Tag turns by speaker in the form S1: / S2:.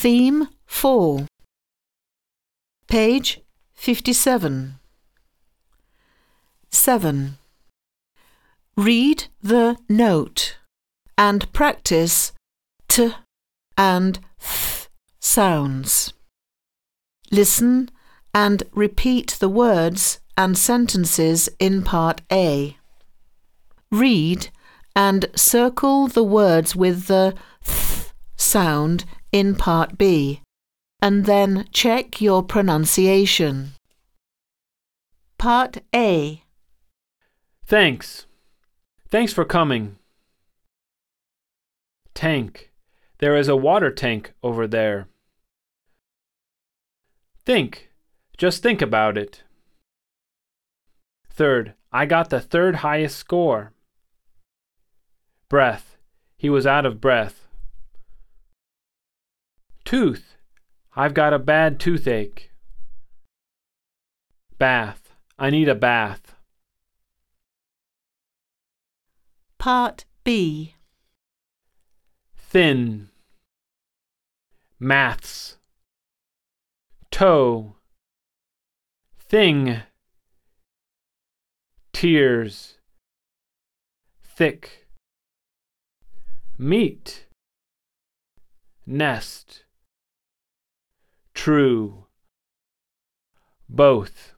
S1: Theme 4. Page 57. 7. Read the note and practice t and th sounds. Listen and repeat the words and sentences in Part A. Read and circle the words with the th sound in Part B, and then check your pronunciation. Part A.
S2: Thanks. Thanks for coming. Tank. There is a water tank over there. Think. Just think about it. Third. I got the third highest score. Breath. He was out of breath. Tooth. I've got a bad toothache. Bath. I need a bath.
S1: Part B.
S2: Thin. Maths. Toe. Thing. Tears. Thick. Meat. Nest. True. Both.